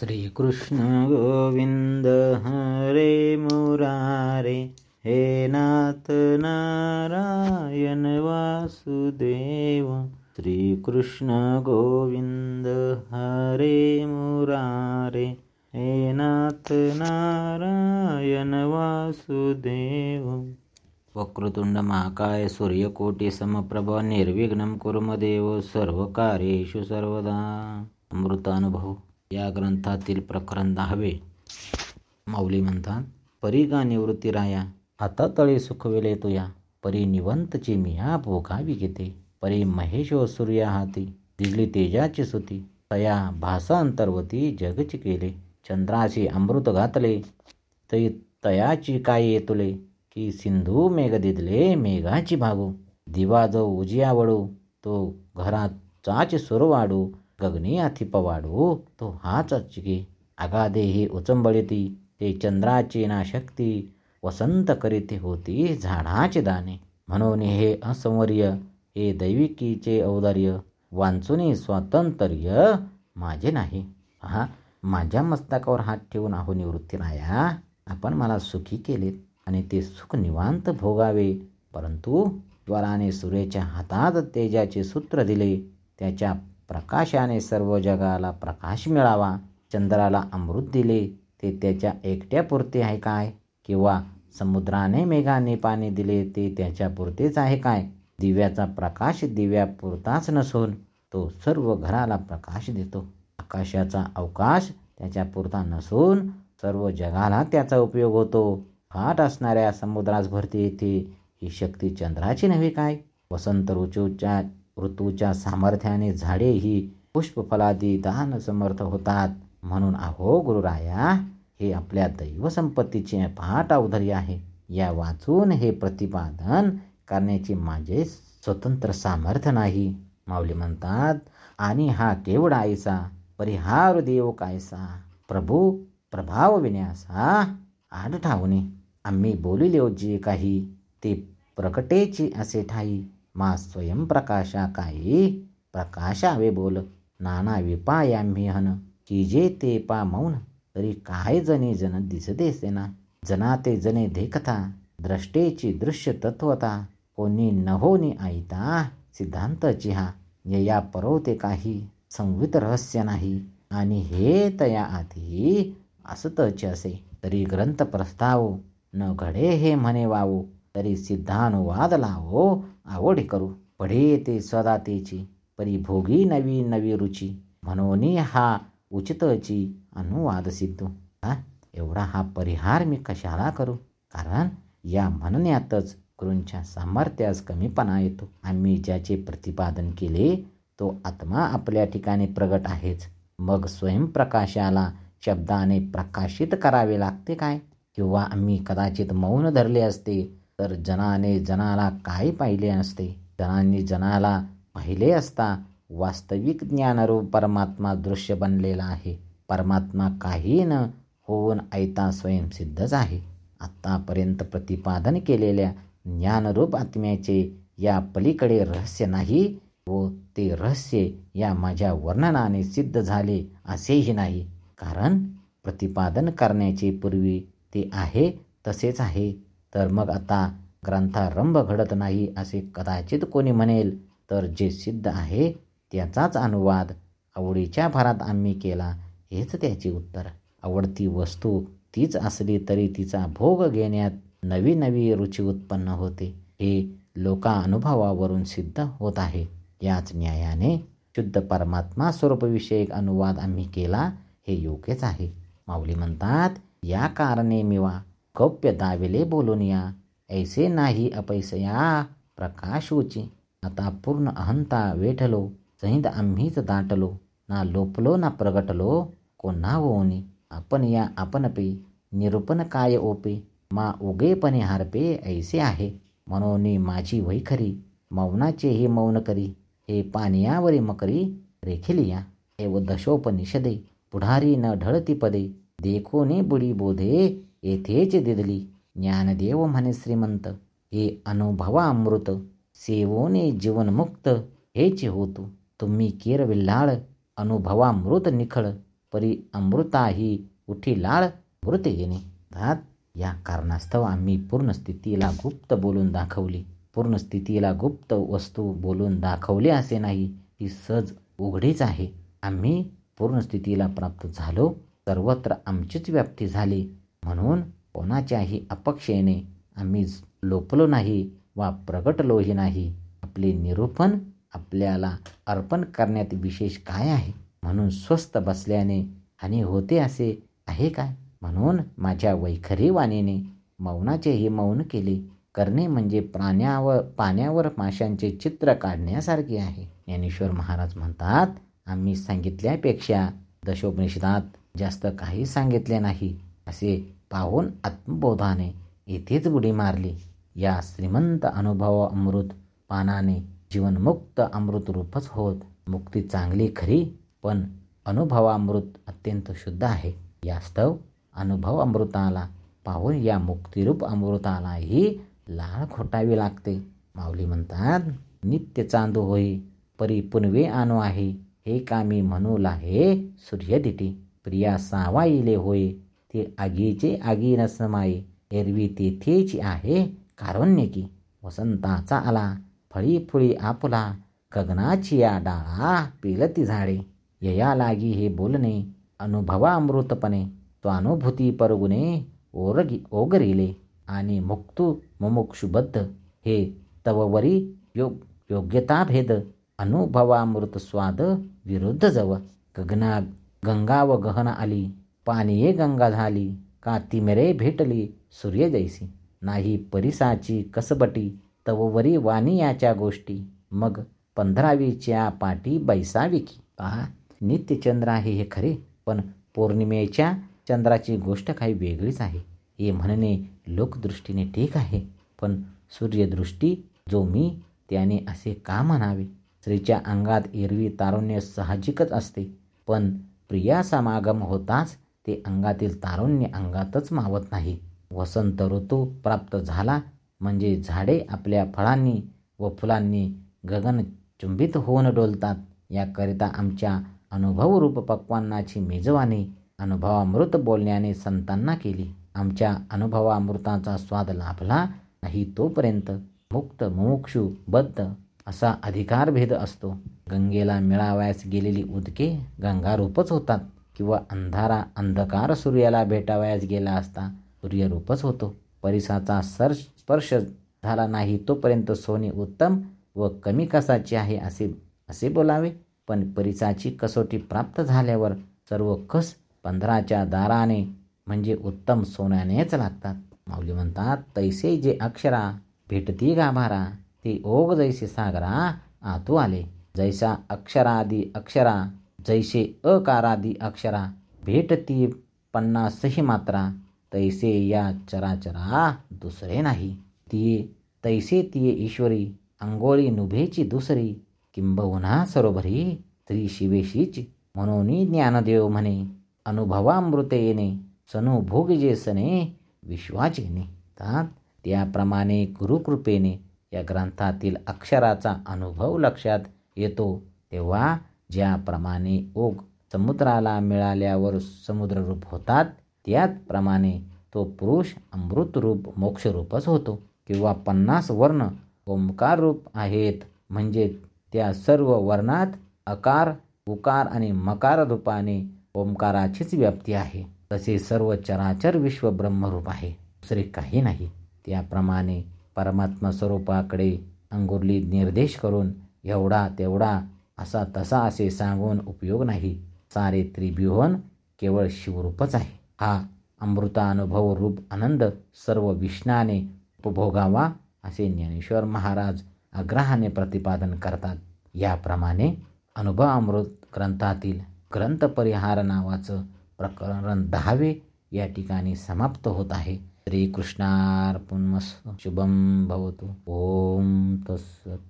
श्रीकृष्ण गोविंद हरे मुरारे हे नाथ नारायण वासुदेव। श्रीकृष्ण गोविंद हरे मुरारे हे नाथ नारायण वासुदेव। वक्रतुंड महाकाय सूर्यकोटी समप्रभ निर्विघ्नं कुर्मदेव सर्व कार्येषु सर्वदा। अमृतानुभव या ग्रंथातील प्रकरण दहावे. माऊली म्हणतात परी गा निवृत्ती राया आता तळे सुखविले तुया. परी निवंतची मिया भोगावी घेते. परी महेश व सूर्या हाती दिली तेजाची सुती. तया भासा अंतर्वती जगची केले. चंद्राशी अमृत घातले तई तयाची काय येतुले? की सिंधू मेघ दिदले मेघाची भागू. दिवा जो उजिया वडू तो घरात चाच सुर वाढू. गगनी हाती पवाडू तो हाच चिके आगादे उचंबळीती ते चंद्राची ना शक्ती वसंत करीत होती झाडाचे दाने म्हणून हे असंवर्य हे दैविकीचे औदार्य। वांचुनी स्वातंत्र्य माझे नाही। हा माझ्या मस्तकावर हात ठेवून आहो निवृत्ती राया आपण मला सुखी केलेत आणि ते सुख निवांत भोगावे। परंतु ज्वराने सूर्याच्या हातात तेजाचे सूत्र दिले त्याच्या प्रकाशाने सर्व जगाला प्रकाश मिळावा चंद्राला अमृत दिले ते त्याच्या एकट्यापुरते आहे काय? किंवा समुद्राने मेघाने पाणी दिले ते त्याच्यापुरतेच आहे काय? दिव्याचा प्रकाश दिव्यापुरताच नसून तो सर्व घराला प्रकाश देतो. आकाशाचा अवकाश त्याच्यापुरता नसून सर्व जगाला त्याचा उपयोग होतो. फाट असणाऱ्या समुद्रास भरती येते. ही शक्ती चंद्राची नव्हे काय? वसंत ऋतूच्या ऋतूच्या सामर्थ्याने झाडे ही पुष्पफलादी दान समर्थ होतात. म्हणून अहो गुरुराया हे आपल्या दैवसंपत्तीचे पहाट अवधर्य आहे. या वाचून हे प्रतिपादन करण्याचे माझे स्वतंत्र सामर्थ्य नाही. माऊली म्हणतात आणि हा केवढा आईचा परिहार देव कायसा? प्रभू प्रभाव विन्यासा? आड ठावणे. आम्ही बोलिले जे काही ते प्रकटेची असे ठाई. मा स्वयंप्रकाशा काही प्रकाशावे बोल. नाना विपायाम्ही हन. कीजे ते पा मौन तरी काय जने जन दिसते सेना? जना ते जने देखता द्रष्टेची दृश्य तत्वता. कोणी नहोनी आईता सिद्धांत चिहा यया परवते काही संवित रहस्य नाही. आणि हे तया आधी असतच असे. तरी ग्रंथ प्रस्ताव न घडे हे म्हणे वावो. तरी सिद्धानुवाद लावो आवड करू पढे ते स्वदातेची परिभोगी नवी नवी रुची. म्हणून हा उचितची अनुवाद सिद्धू. हा एवढा हा परिहार मी कशाला करू? कारण या म्हणण्यातच गुरूंच्या सामर्थ्यास कमीपणा येतो. आम्ही ज्याचे प्रतिपादन केले तो आत्मा आपल्या ठिकाणी प्रगट आहेच. मग स्वयंप्रकाशाला शब्दाने प्रकाशित करावे लागते काय? किंवा आम्ही कदाचित मौन धरले असते तर जनाने जनाला काय पाहिले असते जनांनी जनाला पाहिले असता वास्तविक ज्ञानरूप परमात्मा दृश्य बनलेला आहे. परमात्मा काही न होऊन ऐता स्वयंसिद्धच आहे. आत्तापर्यंत प्रतिपादन केलेल्या ज्ञानरूप आत्म्याचे या पलीकडे रहस्य नाही व ते रहस्य या माझ्या वर्णनाने सिद्ध झाले असेही नाही. कारण प्रतिपादन करण्याचे पूर्वी ते आहे तसेच आहे. तर मग आता ग्रंथारंभ घडत नाही असे कदाचित कोणी म्हणेल तर जे सिद्ध आहे त्याचाच अनुवाद आवडीच्या भरात आम्ही केला हेच त्याचे उत्तर. आवडती वस्तू तीच असली तरी तिचा भोग घेण्यात नवी नवी रुची उत्पन्न होते. हे लोका अनुभवावरून सिद्ध होत आहे. याच न्यायाने शुद्ध परमात्मा स्वरूपविषयक अनुवाद आम्ही केला हे योग्यच आहे. माऊली म्हणतात या कारणे मिवा गौप्य दाविले बोलून या ऐसे नाही अपैसया प्रकाशोची. आता पूर्ण अहंता वेठलो सहित आम्हीच दाटलो ना लोपलो ना प्रगटलो कोणा होनी आपण या आपणपे निरूपण काय ओपे? मा उगेपणे हारपे ऐसे आहे. म्हणून माझी वैखरी मौनाचे हे मौन करी हे पानियावरी मकरी रेखिलिया. एव दशोपनिषदे पुढारी न ढळती पदे देखोने बुडी बोधे येथेच दिदली. ज्ञानदेव म्हणे श्रीमंत हे अनुभवा अमृत. सेवोने जीवनमुक्त हेच होतो. तुम्ही केरविल्लाळ अनुभवामृत निखळ. परी अमृताही उठी लाळ मृत येणे या कारणास्तव आम्ही पूर्ण स्थितीला गुप्त बोलून दाखवली. पूर्ण स्थितीला गुप्त वस्तू बोलून दाखवली असे नाही. ती सहज उघडीच आहे. आम्ही पूर्ण स्थितीला प्राप्त झालो. सर्वत्र आमचीच व्याप्ती झाली. म्हणून कोणाच्याही अपक्षेने आम्ही लोपलो नाही वा प्रगटलोही नाही. आपले निरूपण आपल्याला अर्पण करण्यात विशेष काय आहे? म्हणून स्वस्त बसल्याने हानी होते असे आहे काय? म्हणून माझ्या वैखरी वाणीने मौनाचेही मौन केले. करणे म्हणजे प्राण्यावर पाण्यावर माशांचे चित्र काढण्यासारखे आहे. ज्ञानेश्वर महाराज म्हणतात आम्ही सांगितल्यापेक्षा दशोपनिषदात जास्त काही सांगितले नाही. असे पाहून आत्मबोधाने येथेच बुडी मारली. या श्रीमंत अनुभव अमृत पानाने जीवनमुक्त अमृत रूपच होत. मुक्ती चांगली खरी पण अनुभवामृत अत्यंत शुद्ध आहे. यास्तव अनुभव अमृताला पाहून या मुक्तिरूप अमृतालाही लाळ खोटावी लागते. माऊली म्हणतात नित्य चांदू होई परी पुनवे आणू आहे. हे कामी म्हणू हे सूर्यदिटी. प्रिया सावाईले होय ते आगीचे आगी नसमाये एरवी तेथेची आहे. कारुण्यकी वसंताचा आला फळी फुळी आपला गगनाची या डाळा पेलती झाडे. यया लागी हे बोलणे अनुभवा अमृतपणे स्वानुभूती परगुणे ओरगी ओगरिले. आणि मुक्तू मुमुक्षुबद्ध हे तववरी योग योग्यताभेद अनुभवामृत स्वाद विरुद्ध जव. गगना गंगा व गहन आली पाणीये गंगा झाली का तिमिरे भेटली सूर्य जैसी. नाही परिसाची कसबटी तववरी वाणी याच्या गोष्टी. मग पंधरावीच्या पाठी बैसावी की. पहा नित्यचंद्र आहे हे खरे पण पौर्णिमेच्या चंद्राची गोष्ट काही वेगळीच आहे. हे म्हणणे लोकदृष्टीने ठीक आहे पण सूर्यदृष्टी जो मी त्याने असे का म्हणावे? स्त्रीच्या अंगात एरवी तारुण्य साहजिकच असते पण प्रिया समागम होताच ते अंगातील तारुण्य अंगातच मावत नाही. वसंत ऋतू प्राप्त झाला म्हणजे झाडे आपल्या फळांनी व फुलांनी गगनचुंबित होऊन डोलतात. याकरिता आमच्या अनुभवरूप पक्वांनाची मेजवानी अनुभवामृत बोलण्याने संतांना केली. आमच्या अनुभवामृताचा स्वाद लाभला नाही तोपर्यंत मुक्त मोक्षू बद्ध असा अधिकारभेद असतो. गंगेला मिळावयास गेलेली उदके गंगारूपच होतात. किंवा अंधारा अंधकार सूर्याला भेटावयास गेला असता सूर्यरूपच होतो. परिसाचा सर स्पर्श झाला नाही तोपर्यंत सोने उत्तम व कमी कसाचे आहे असे असे बोलावे. पण परिसाची कसोटी प्राप्त झाल्यावर सर्व कस पंधराच्या दाराने म्हणजे उत्तम सोन्यानेच लागतात. माऊली म्हणतात तैसे जे अक्षरा भेटती गाभारा ते ओघ जैसे सागरा आतू आले. जैसा अक्षरादी अक्षरा जैसे अकारादी अक्षरा भेटती पन्नासही मात्रा तैसे या चराचरा दुसरे नाही. तिये तैसे तिये ईश्वरी अंगोळी नुभेची दुसरी किंबहुना सरोभरी स्त्री शिवेशीच म्हणून ज्ञानदेव म्हणे अनुभवामृतेने सनु जे सने विश्वाचेने त्याप्रमाणे गुरुकृपेने या ग्रंथातील अक्षराचा अनुभव लक्षात येतो तेव्हा ज्याप्रमाणे ओघ समुद्राला मिळाल्यावर समुद्ररूप होतात त्याचप्रमाणे तो पुरुष अमृतरूप मोक्षरूपच होतो किंवा पन्नास वर्ण ओंकार रूप आहेत. म्हणजे त्या सर्व वर्णात अकार उकार आणि मकार रूपाने ओंकाराचीच व्याप्ती आहे. तसे सर्व चराचर विश्व ब्रह्मरूप आहे. दुसरे काही नाही. त्याप्रमाणे परमात्मा स्वरूपाकडे अंगुरली निर्देश करून एवढा तेवढा असा तसा असे सांगून उपयोग नाही. सारे त्रिभुवन केवळ शिवरूपच आहे. हा अमृतानुभव रूप आनंद सर्व विष्णाने उपभोगावा असे ज्ञानेश्वर महाराज आग्रहाने प्रतिपादन करतात. याप्रमाणे अनुभव अमृत ग्रंथातील ग्रंथपरिहार नावाचं प्रकरण दहावे या ठिकाणी समाप्त होत आहे. श्रीकृष्णार्पणमस्त. शुभम भवतु. ओम तत्सत.